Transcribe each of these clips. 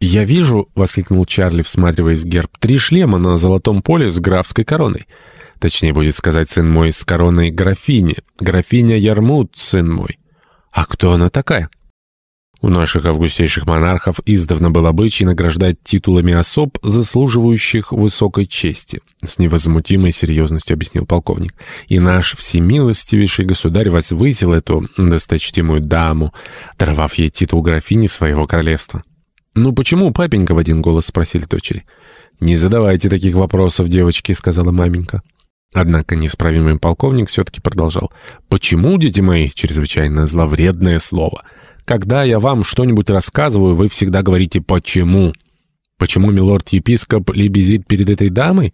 «Я вижу», — воскликнул Чарли, всматриваясь в герб, «три шлема на золотом поле с графской короной. Точнее будет сказать, сын мой, с короной графини. Графиня Ярмут, сын мой». «А кто она такая?» У наших августейших монархов издавна был обычай награждать титулами особ, заслуживающих высокой чести. С невозмутимой серьезностью объяснил полковник. И наш всемилостивейший государь возвысил эту досточтимую даму, даровав ей титул графини своего королевства. «Ну почему, папенька?» — в один голос спросили дочери. «Не задавайте таких вопросов, девочки», — сказала маменька. Однако неисправимый полковник все-таки продолжал. «Почему, дети мои, чрезвычайно зловредное слово?» Когда я вам что-нибудь рассказываю, вы всегда говорите «почему?». Почему милорд-епископ лебезит перед этой дамой?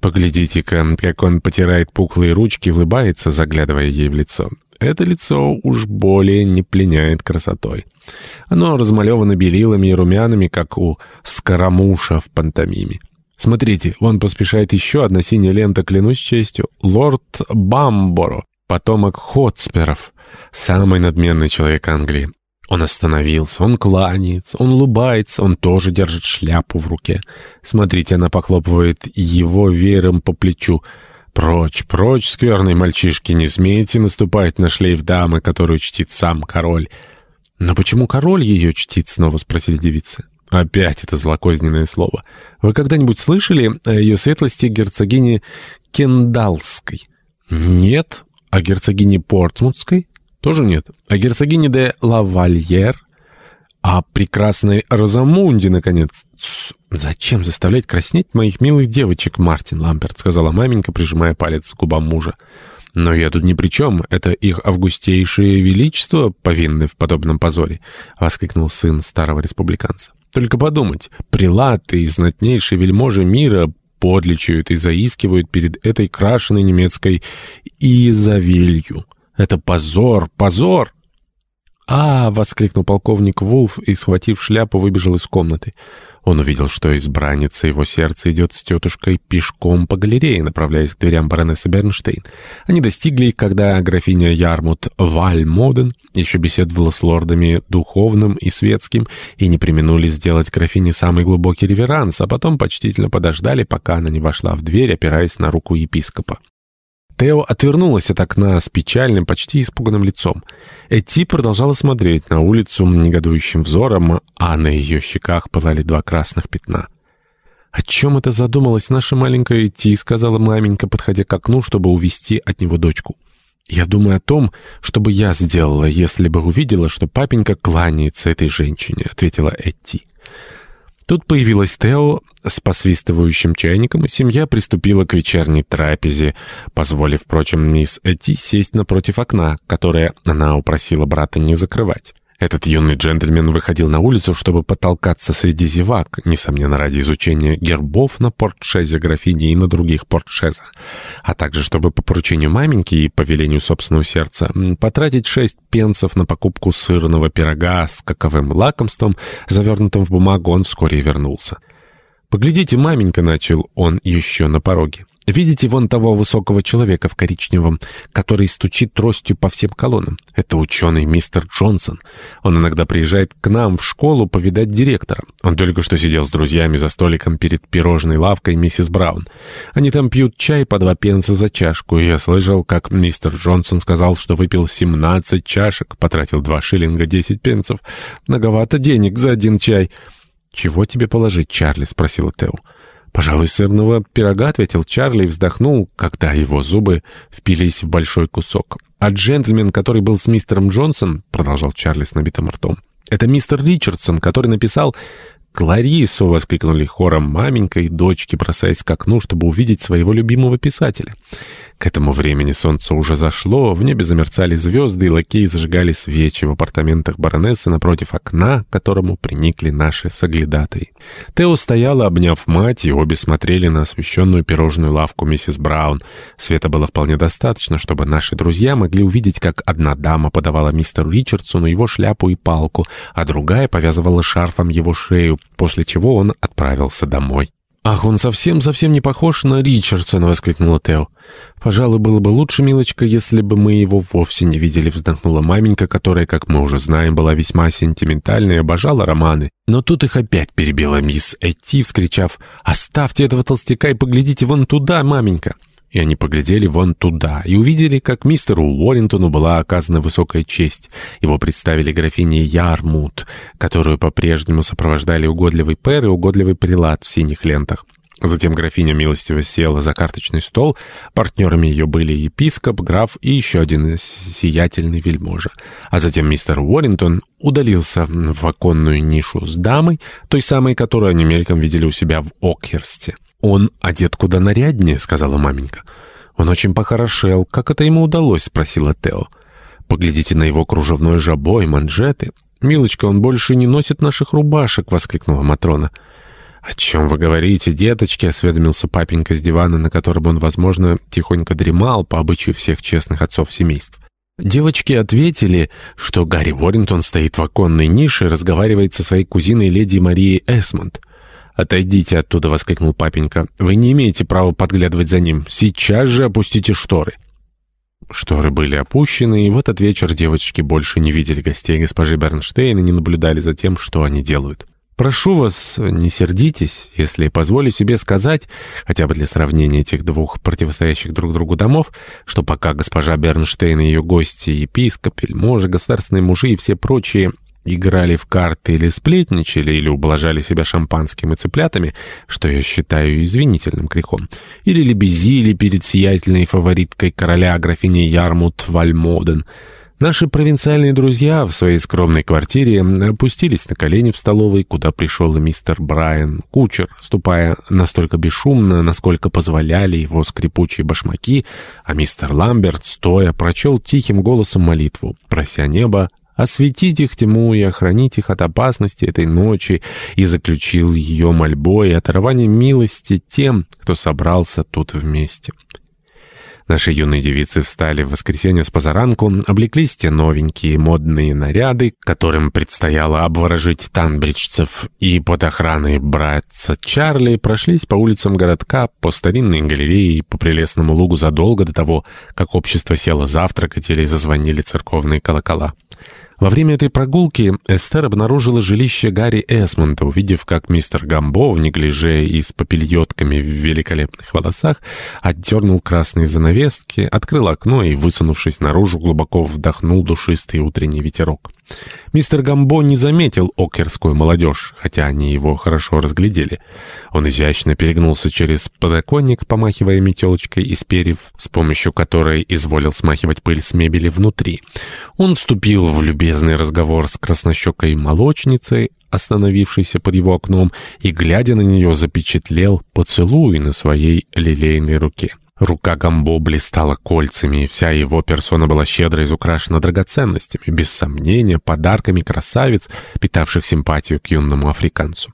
Поглядите-ка, как он потирает пухлые ручки и улыбается, заглядывая ей в лицо. Это лицо уж более не пленяет красотой. Оно размалевано белилами и румянами, как у скоромуша в пантомиме. Смотрите, вон поспешает еще одна синяя лента, клянусь честью. Лорд Бамборо, потомок Хотсперов, самый надменный человек Англии. Он остановился, он кланяется, он улыбается, он тоже держит шляпу в руке. Смотрите, она похлопывает его веером по плечу. «Прочь, прочь, скверные мальчишки, не смейте наступать на шлейф дамы, которую чтит сам король». «Но почему король ее чтит?» — снова спросили девицы. Опять это злокозненное слово. Вы когда-нибудь слышали о ее светлости герцогине Кендалской? Нет. О герцогине Портсмутской? Тоже нет. А герцогине де Лавальер? А прекрасной Розамунде, наконец. Тс, зачем заставлять краснеть моих милых девочек, Мартин Ламперт, сказала маменька, прижимая палец к губам мужа. Но я тут ни при чем. Это их августейшее величество повинны в подобном позоре, воскликнул сын старого республиканца. Только подумать, прилаты и знатнейшие вельможи мира подличают и заискивают перед этой крашеной немецкой Изавелью. Это позор, позор!» «А!» — воскликнул полковник Вулф и, схватив шляпу, выбежал из комнаты. Он увидел, что избранница его сердца идет с тетушкой пешком по галерее, направляясь к дверям баронессы Бернштейн. Они достигли их, когда графиня Ярмут Вальмоден еще беседовала с лордами духовным и светским, и не применули сделать графине самый глубокий реверанс, а потом почтительно подождали, пока она не вошла в дверь, опираясь на руку епископа. Тео отвернулась от окна с печальным, почти испуганным лицом. Эти продолжала смотреть на улицу негодующим взором, а на ее щеках пылали два красных пятна. «О чем это задумалась наша маленькая Эти?» — сказала маменька, подходя к окну, чтобы увести от него дочку. «Я думаю о том, что бы я сделала, если бы увидела, что папенька кланяется этой женщине», — ответила Эти. Тут появилась Тео с посвистывающим чайником, и семья приступила к вечерней трапезе, позволив, впрочем, мисс Эти сесть напротив окна, которое она упросила брата не закрывать. Этот юный джентльмен выходил на улицу, чтобы потолкаться среди зевак, несомненно, ради изучения гербов на портшезе графини и на других портшезах, а также чтобы по поручению маменьки и по велению собственного сердца потратить шесть пенсов на покупку сырного пирога с каковым лакомством, завернутым в бумагу, он вскоре вернулся. «Поглядите, маменька», — начал он еще на пороге. Видите вон того высокого человека в коричневом, который стучит тростью по всем колоннам? Это ученый мистер Джонсон. Он иногда приезжает к нам в школу повидать директора. Он только что сидел с друзьями за столиком перед пирожной лавкой миссис Браун. Они там пьют чай по два пенса за чашку, я слышал, как мистер Джонсон сказал, что выпил 17 чашек, потратил 2 шиллинга 10 пенсов. Многовато денег за один чай. «Чего тебе положить, Чарли?» — спросила Тео. «Пожалуй, сырного пирога», — ответил Чарли и вздохнул, когда его зубы впились в большой кусок. «А джентльмен, который был с мистером Джонсон», — продолжал Чарли с набитым ртом, «это мистер Ричардсон, который написал «Кларису!» — воскликнули хором маменька и дочки, бросаясь к окну, чтобы увидеть своего любимого писателя. К этому времени солнце уже зашло, в небе замерцали звезды, и лакеи зажигали свечи в апартаментах баронессы напротив окна, к которому приникли наши соглядатые. Тео стояла, обняв мать, и обе смотрели на освещенную пирожную лавку миссис Браун. Света было вполне достаточно, чтобы наши друзья могли увидеть, как одна дама подавала мистеру Ричардсону его шляпу и палку, а другая повязывала шарфом его шею, после чего он отправился домой. «Ах, он совсем-совсем не похож на Ричардсона!» — воскликнула Тео. «Пожалуй, было бы лучше, милочка, если бы мы его вовсе не видели», — вздохнула маменька, которая, как мы уже знаем, была весьма сентиментальной и обожала романы. Но тут их опять перебила мисс Эти, вскричав «Оставьте этого толстяка и поглядите вон туда, маменька!» И они поглядели вон туда и увидели, как мистеру Уоррентону была оказана высокая честь. Его представили графине Ярмут, которую по-прежнему сопровождали угодливый пэр и угодливый прилад в синих лентах. Затем графиня милостиво села за карточный стол. Партнерами ее были епископ, граф и еще один сиятельный вельможа. А затем мистер Уоррентон удалился в оконную нишу с дамой, той самой, которую они мельком видели у себя в Окхерсте. «Он одет куда наряднее», — сказала маменька. «Он очень похорошел. Как это ему удалось?» — спросила Тео. «Поглядите на его кружевной жабо и манжеты». «Милочка, он больше не носит наших рубашек», — воскликнула Матрона. «О чем вы говорите, деточки?» — осведомился папенька с дивана, на котором он, возможно, тихонько дремал по обычаю всех честных отцов семейств. Девочки ответили, что Гарри Уоррентон стоит в оконной нише и разговаривает со своей кузиной леди Марией Эсмонд. «Отойдите оттуда!» — воскликнул папенька. «Вы не имеете права подглядывать за ним. Сейчас же опустите шторы!» Шторы были опущены, и в этот вечер девочки больше не видели гостей госпожи Бернштейн и не наблюдали за тем, что они делают. «Прошу вас, не сердитесь, если позволю себе сказать, хотя бы для сравнения этих двух противостоящих друг другу домов, что пока госпожа Бернштейн и ее гости, епископ, вельможи, государственные мужи и все прочие играли в карты или сплетничали, или ублажали себя шампанским и цыплятами, что я считаю извинительным грехом, или лебезили перед сиятельной фавориткой короля графиней Ярмут Вальмоден — Наши провинциальные друзья в своей скромной квартире опустились на колени в столовой, куда пришел и мистер Брайан Кучер, ступая настолько бесшумно, насколько позволяли его скрипучие башмаки, а мистер Ламберт, стоя, прочел тихим голосом молитву, прося небо осветить их тьму и охранить их от опасности этой ночи, и заключил ее мольбой и оторванием милости тем, кто собрался тут вместе. Наши юные девицы встали в воскресенье с позаранку, облеклись те новенькие модные наряды, которым предстояло обворожить танбриджцев, и под охраной братца Чарли прошлись по улицам городка, по старинной галерее и по прелестному лугу задолго до того, как общество село завтракать или зазвонили церковные колокола. Во время этой прогулки Эстер обнаружила жилище Гарри Эсмонда, увидев, как мистер Гамбо в неглиже и с попельотками в великолепных волосах отдернул красные занавески, открыл окно и, высунувшись наружу, глубоко вдохнул душистый утренний ветерок. Мистер Гамбо не заметил окерскую молодежь, хотя они его хорошо разглядели. Он изящно перегнулся через подоконник, помахивая метелочкой из перьев, с помощью которой изволил смахивать пыль с мебели внутри. Он вступил в любезный разговор с краснощекой молочницей, остановившейся под его окном, и, глядя на нее, запечатлел поцелуй на своей лилейной руке. Рука Гамбо блистала кольцами, и вся его персона была щедро изукрашена драгоценностями, без сомнения, подарками красавиц, питавших симпатию к юному африканцу.